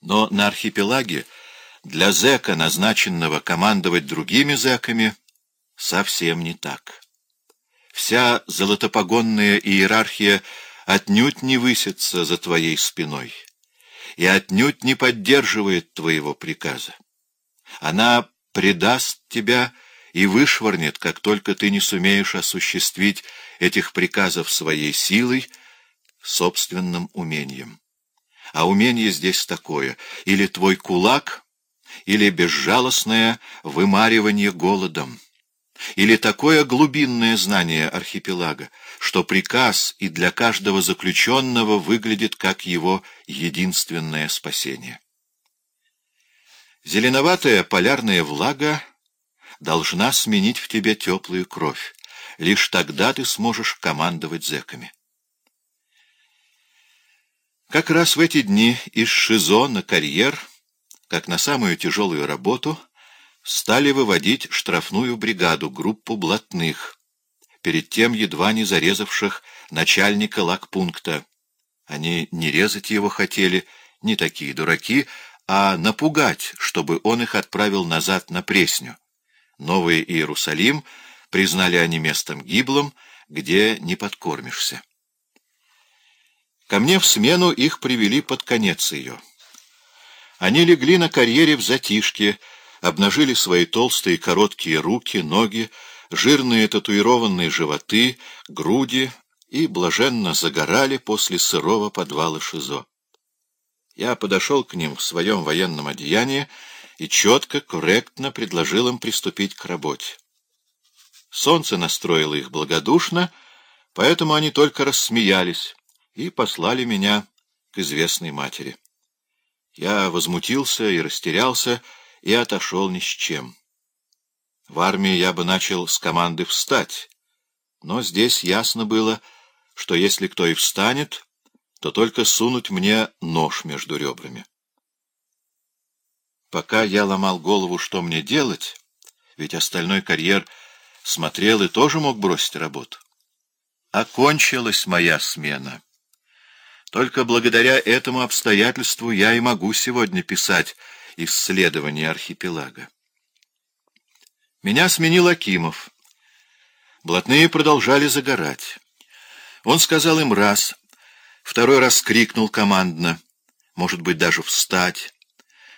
Но на архипелаге для зэка, назначенного командовать другими зэками, совсем не так. Вся золотопогонная иерархия отнюдь не высится за твоей спиной и отнюдь не поддерживает твоего приказа. Она предаст тебя и вышвырнет, как только ты не сумеешь осуществить этих приказов своей силой, собственным умением. А умение здесь такое — или твой кулак, или безжалостное вымаривание голодом, или такое глубинное знание архипелага, что приказ и для каждого заключенного выглядит как его единственное спасение. Зеленоватая полярная влага должна сменить в тебе теплую кровь. Лишь тогда ты сможешь командовать зэками. Как раз в эти дни из ШИЗО на карьер, как на самую тяжелую работу, стали выводить штрафную бригаду, группу блатных, перед тем едва не зарезавших начальника лагпункта. Они не резать его хотели, не такие дураки, а напугать, чтобы он их отправил назад на Пресню. Новый Иерусалим признали они местом гиблым, где не подкормишься. Ко мне в смену их привели под конец ее. Они легли на карьере в затишке, обнажили свои толстые короткие руки, ноги, жирные татуированные животы, груди и блаженно загорали после сырого подвала ШИЗО. Я подошел к ним в своем военном одеянии и четко, корректно предложил им приступить к работе. Солнце настроило их благодушно, поэтому они только рассмеялись и послали меня к известной матери. Я возмутился и растерялся, и отошел ни с чем. В армии я бы начал с команды «встать», но здесь ясно было, что если кто и встанет, то только сунуть мне нож между ребрами. Пока я ломал голову, что мне делать, ведь остальной карьер смотрел и тоже мог бросить работу, окончилась моя смена. Только благодаря этому обстоятельству я и могу сегодня писать исследование архипелага. Меня сменил Акимов. Блатные продолжали загорать. Он сказал им раз, второй раз крикнул командно, может быть, даже встать,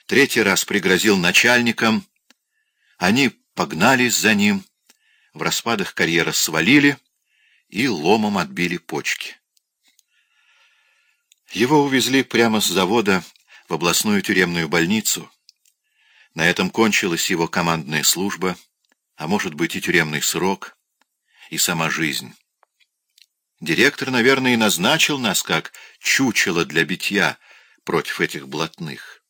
третий раз пригрозил начальникам. Они погнались за ним, в распадах карьера свалили и ломом отбили почки. Его увезли прямо с завода в областную тюремную больницу. На этом кончилась его командная служба, а может быть и тюремный срок, и сама жизнь. Директор, наверное, и назначил нас как чучело для битья против этих блатных.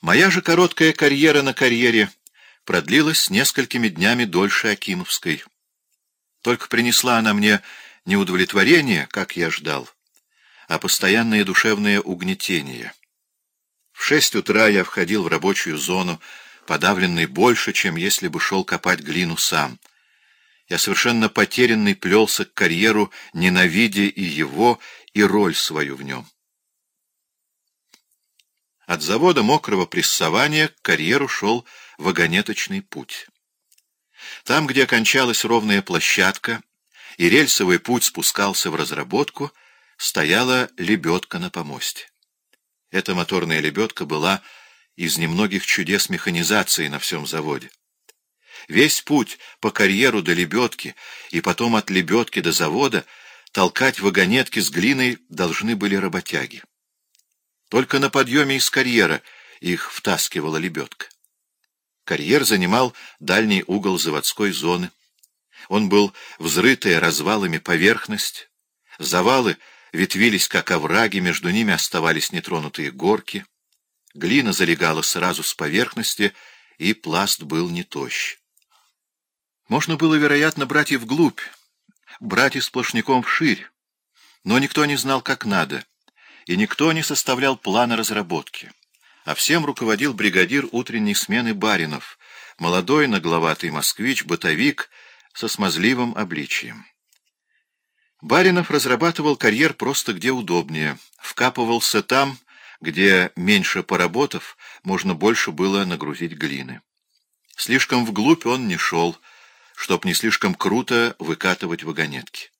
Моя же короткая карьера на карьере продлилась несколькими днями дольше Акимовской. Только принесла она мне не удовлетворение, как я ждал, а постоянное душевное угнетение. В шесть утра я входил в рабочую зону, подавленный больше, чем если бы шел копать глину сам. Я совершенно потерянный плелся к карьеру, ненавидя и его, и роль свою в нем. От завода мокрого прессования к карьеру шел вагонеточный путь. Там, где кончалась ровная площадка, и рельсовый путь спускался в разработку, стояла лебедка на помосте. Эта моторная лебедка была из немногих чудес механизации на всем заводе. Весь путь по карьеру до лебедки и потом от лебедки до завода толкать вагонетки с глиной должны были работяги. Только на подъеме из карьера их втаскивала лебедка. Карьер занимал дальний угол заводской зоны. Он был взрытая развалами поверхность. Завалы ветвились, как овраги, между ними оставались нетронутые горки. Глина залегала сразу с поверхности, и пласт был не тощ. Можно было, вероятно, брать и вглубь, брать и сплошняком вширь, но никто не знал, как надо, и никто не составлял плана разработки. А всем руководил бригадир утренней смены Баринов, молодой нагловатый москвич, бытовик — со смазливым обличием. Баринов разрабатывал карьер просто где удобнее, вкапывался там, где, меньше поработав, можно больше было нагрузить глины. Слишком вглубь он не шел, чтоб не слишком круто выкатывать вагонетки.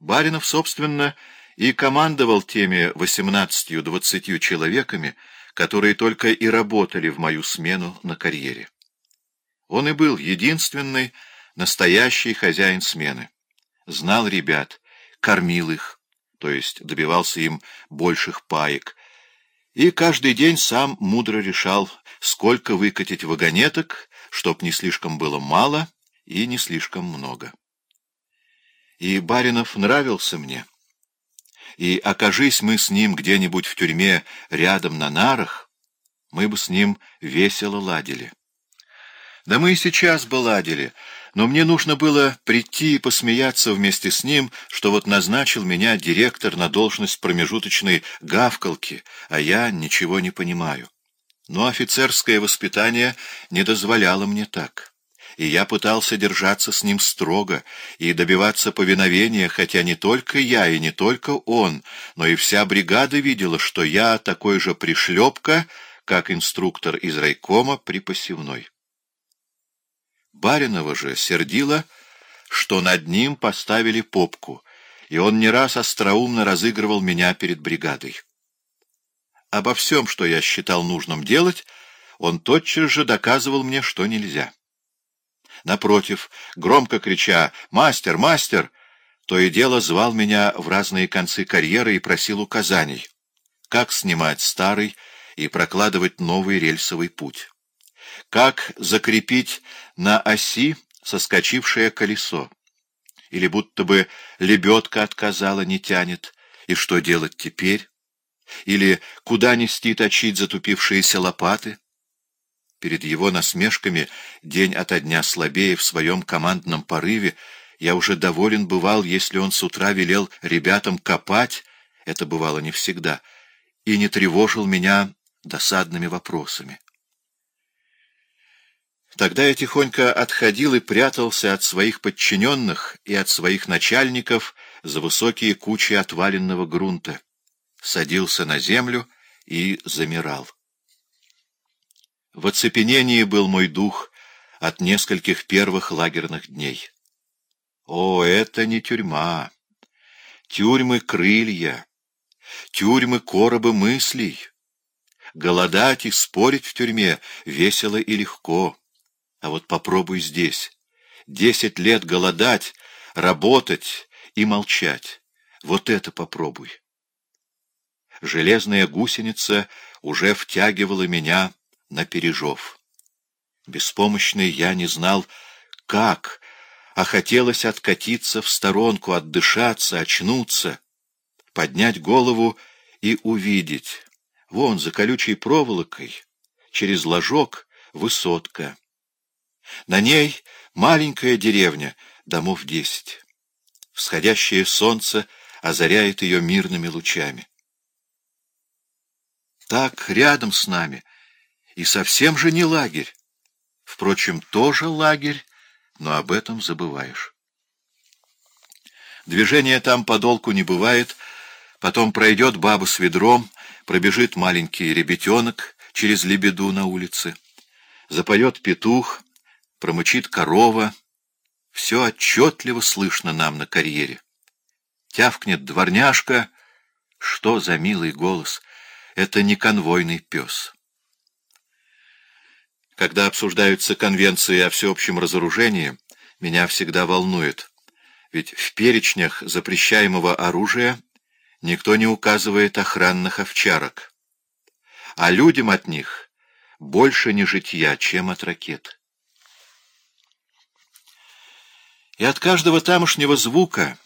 Баринов, собственно, и командовал теми восемнадцатью-двадцатью человеками, которые только и работали в мою смену на карьере. Он и был единственный, настоящий хозяин смены. Знал ребят, кормил их, то есть добивался им больших паек, и каждый день сам мудро решал, сколько выкатить вагонеток, чтоб не слишком было мало и не слишком много. И Баринов нравился мне. И окажись мы с ним где-нибудь в тюрьме рядом на нарах, мы бы с ним весело ладили. Да мы и сейчас бы ладили, но мне нужно было прийти и посмеяться вместе с ним, что вот назначил меня директор на должность промежуточной гавкалки, а я ничего не понимаю. Но офицерское воспитание не дозволяло мне так. И я пытался держаться с ним строго и добиваться повиновения, хотя не только я и не только он, но и вся бригада видела, что я такой же пришлепка, как инструктор из райкома при посевной. Баринова же сердила, что над ним поставили попку, и он не раз остроумно разыгрывал меня перед бригадой. Обо всем, что я считал нужным делать, он тотчас же доказывал мне, что нельзя. Напротив, громко крича «Мастер! Мастер!», то и дело звал меня в разные концы карьеры и просил указаний, как снимать старый и прокладывать новый рельсовый путь. Как закрепить на оси соскочившее колесо? Или будто бы лебедка отказала, не тянет, и что делать теперь? Или куда нести точить затупившиеся лопаты? Перед его насмешками, день ото дня слабее в своем командном порыве, я уже доволен бывал, если он с утра велел ребятам копать, это бывало не всегда, и не тревожил меня досадными вопросами. Тогда я тихонько отходил и прятался от своих подчиненных и от своих начальников за высокие кучи отваленного грунта, садился на землю и замирал. В оцепенении был мой дух от нескольких первых лагерных дней. О, это не тюрьма! Тюрьмы — крылья, тюрьмы — коробы мыслей. Голодать и спорить в тюрьме весело и легко. А вот попробуй здесь. Десять лет голодать, работать и молчать. Вот это попробуй. Железная гусеница уже втягивала меня на пережов. Беспомощный я не знал, как, а хотелось откатиться в сторонку, отдышаться, очнуться, поднять голову и увидеть. Вон, за колючей проволокой, через ложок, высотка. На ней маленькая деревня, домов десять. Всходящее солнце озаряет ее мирными лучами. Так рядом с нами, и совсем же не лагерь. Впрочем, тоже лагерь, но об этом забываешь. Движения там подолку не бывает, потом пройдет баба с ведром, пробежит маленький ребятенок через лебеду на улице, запоет петух — промычит корова. Все отчетливо слышно нам на карьере. Тявкнет дворняжка. Что за милый голос! Это не конвойный пес. Когда обсуждаются конвенции о всеобщем разоружении, меня всегда волнует, ведь в перечнях запрещаемого оружия никто не указывает охранных овчарок, а людям от них больше не житья, чем от ракет. И от каждого тамошнего звука,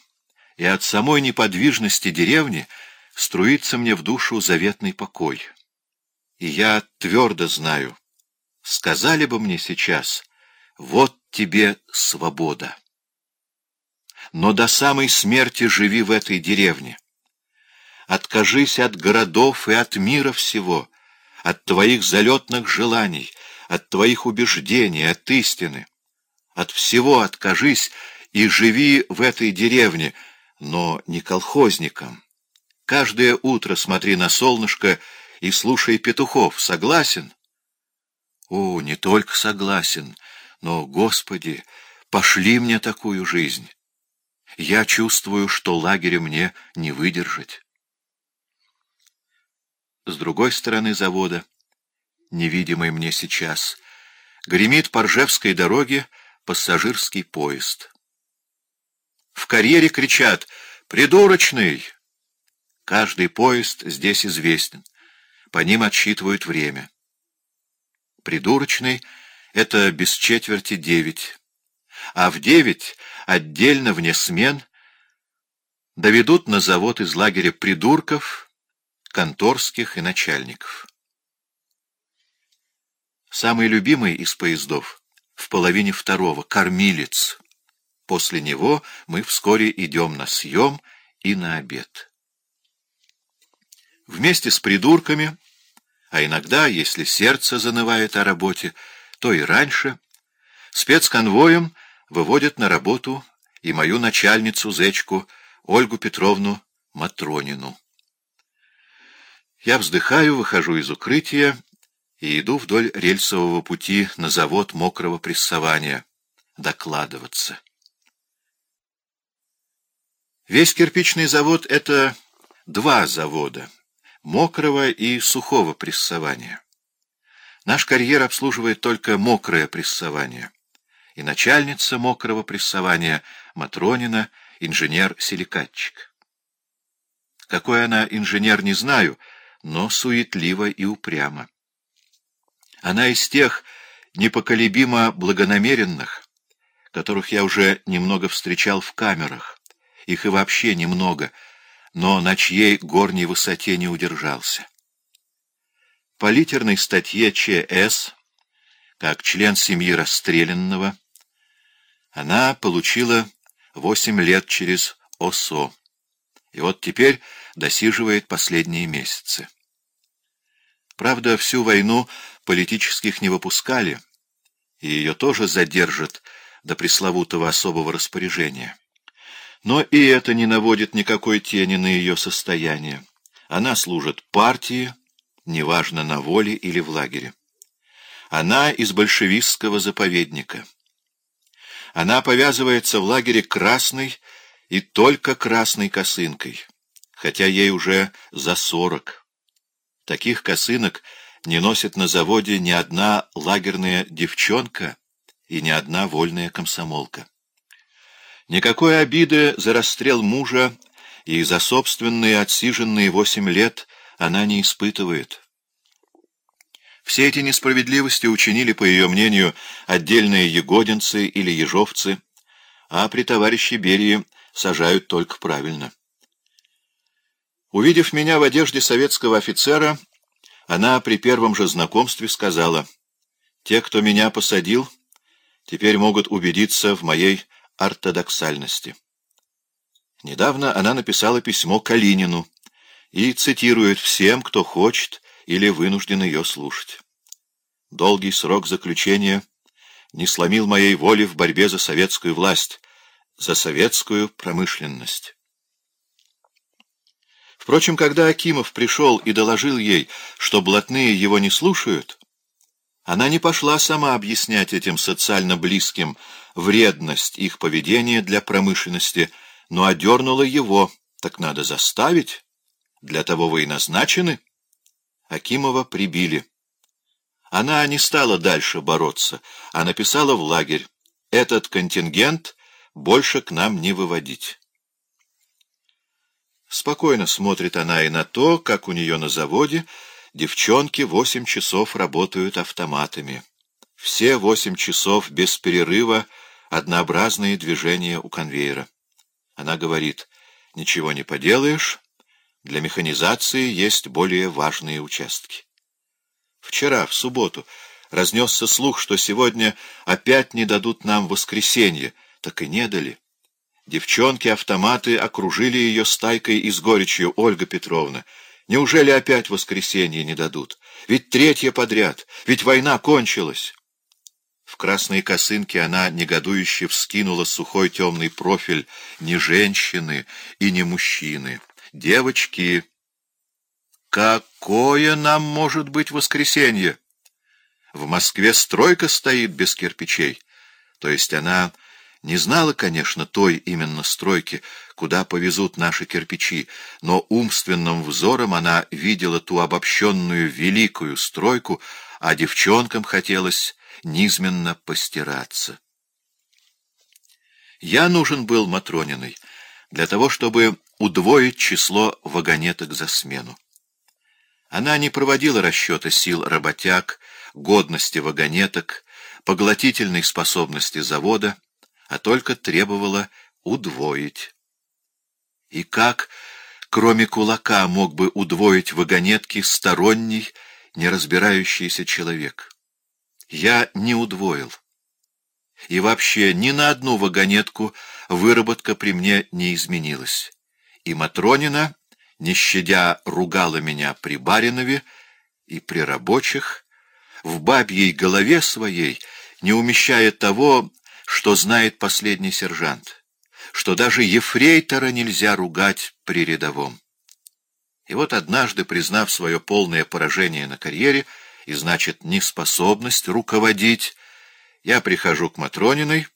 и от самой неподвижности деревни струится мне в душу заветный покой. И я твердо знаю, сказали бы мне сейчас, вот тебе свобода. Но до самой смерти живи в этой деревне. Откажись от городов и от мира всего, от твоих залетных желаний, от твоих убеждений, от истины. От всего откажись и живи в этой деревне, но не колхозником. Каждое утро смотри на солнышко и слушай петухов. Согласен? О, не только согласен, но, Господи, пошли мне такую жизнь. Я чувствую, что лагеря мне не выдержать. С другой стороны завода, невидимый мне сейчас, гремит по Ржевской дороге пассажирский поезд. В карьере кричат «Придурочный!». Каждый поезд здесь известен. По ним отсчитывают время. Придурочный — это без четверти девять. А в девять, отдельно вне смен, доведут на завод из лагеря придурков, конторских и начальников. Самый любимый из поездов в половине второго — кормилец. После него мы вскоре идем на съем и на обед. Вместе с придурками, а иногда, если сердце занывает о работе, то и раньше, спецконвоем выводят на работу и мою начальницу-зечку Ольгу Петровну Матронину. Я вздыхаю, выхожу из укрытия и иду вдоль рельсового пути на завод мокрого прессования докладываться. Весь кирпичный завод — это два завода — мокрого и сухого прессования. Наш карьер обслуживает только мокрое прессование. И начальница мокрого прессования Матронина — инженер-силикатчик. Какой она инженер, не знаю, но суетлива и упряма. Она из тех непоколебимо благонамеренных, которых я уже немного встречал в камерах, их и вообще немного, но на чьей горней высоте не удержался. По литерной статье ЧС, как член семьи расстрелянного, она получила восемь лет через ОСО, и вот теперь досиживает последние месяцы. Правда, всю войну политических не выпускали, и ее тоже задержат до пресловутого особого распоряжения. Но и это не наводит никакой тени на ее состояние. Она служит партии, неважно, на воле или в лагере. Она из большевистского заповедника. Она повязывается в лагере красной и только красной косынкой, хотя ей уже за сорок. Таких косынок не носит на заводе ни одна лагерная девчонка и ни одна вольная комсомолка. Никакой обиды за расстрел мужа и за собственные отсиженные восемь лет она не испытывает. Все эти несправедливости учинили, по ее мнению, отдельные егодинцы или ежовцы, а при товарище Берии сажают только правильно. Увидев меня в одежде советского офицера, она при первом же знакомстве сказала, «Те, кто меня посадил, теперь могут убедиться в моей ортодоксальности. Недавно она написала письмо Калинину и цитирует всем, кто хочет или вынужден ее слушать. Долгий срок заключения не сломил моей воли в борьбе за советскую власть, за советскую промышленность. Впрочем, когда Акимов пришел и доложил ей, что блатные его не слушают, она не пошла сама объяснять этим социально близким вредность их поведения для промышленности, но одернула его, так надо заставить. Для того вы и назначены. Акимова прибили. Она не стала дальше бороться, а написала в лагерь. Этот контингент больше к нам не выводить. Спокойно смотрит она и на то, как у нее на заводе Девчонки восемь часов работают автоматами. Все восемь часов без перерыва однообразные движения у конвейера. Она говорит, ничего не поделаешь, для механизации есть более важные участки. Вчера, в субботу, разнесся слух, что сегодня опять не дадут нам воскресенье, так и не дали. Девчонки-автоматы окружили ее стайкой и с горечью, Ольга Петровна — Неужели опять воскресенье не дадут? Ведь третье подряд, ведь война кончилась. В красной косынке она негодующе вскинула сухой темный профиль не женщины и не мужчины. «Девочки, какое нам может быть воскресенье? В Москве стройка стоит без кирпичей». То есть она не знала, конечно, той именно стройки, куда повезут наши кирпичи, но умственным взором она видела ту обобщенную великую стройку, а девчонкам хотелось низменно постираться. Я нужен был Матрониной для того, чтобы удвоить число вагонеток за смену. Она не проводила расчета сил работяг, годности вагонеток, поглотительной способности завода, а только требовала удвоить. И как, кроме кулака, мог бы удвоить вагонетки сторонний, не разбирающийся человек? Я не удвоил. И вообще ни на одну вагонетку выработка при мне не изменилась. И Матронина, не щадя, ругала меня при Баринове и при рабочих, в бабьей голове своей, не умещая того, что знает последний сержант, что даже ефрейтора нельзя ругать при рядовом. И вот однажды, признав свое полное поражение на карьере, и, значит, неспособность руководить, я прихожу к Матрониной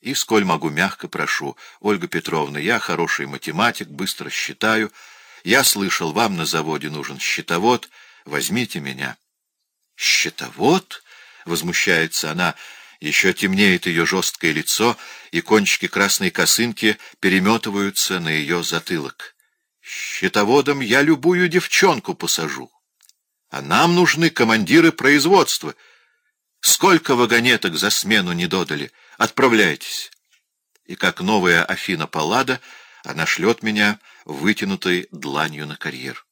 и, сколь могу, мягко прошу, «Ольга Петровна, я хороший математик, быстро считаю. Я слышал, вам на заводе нужен счетовод. Возьмите меня». «Счетовод?» — возмущается она. Еще темнеет ее жесткое лицо, и кончики красной косынки переметываются на ее затылок. «Счетоводом я любую девчонку посажу. А нам нужны командиры производства. Сколько вагонеток за смену не додали? Отправляйтесь». И как новая Афина Паллада, она шлет меня вытянутой дланью на карьер.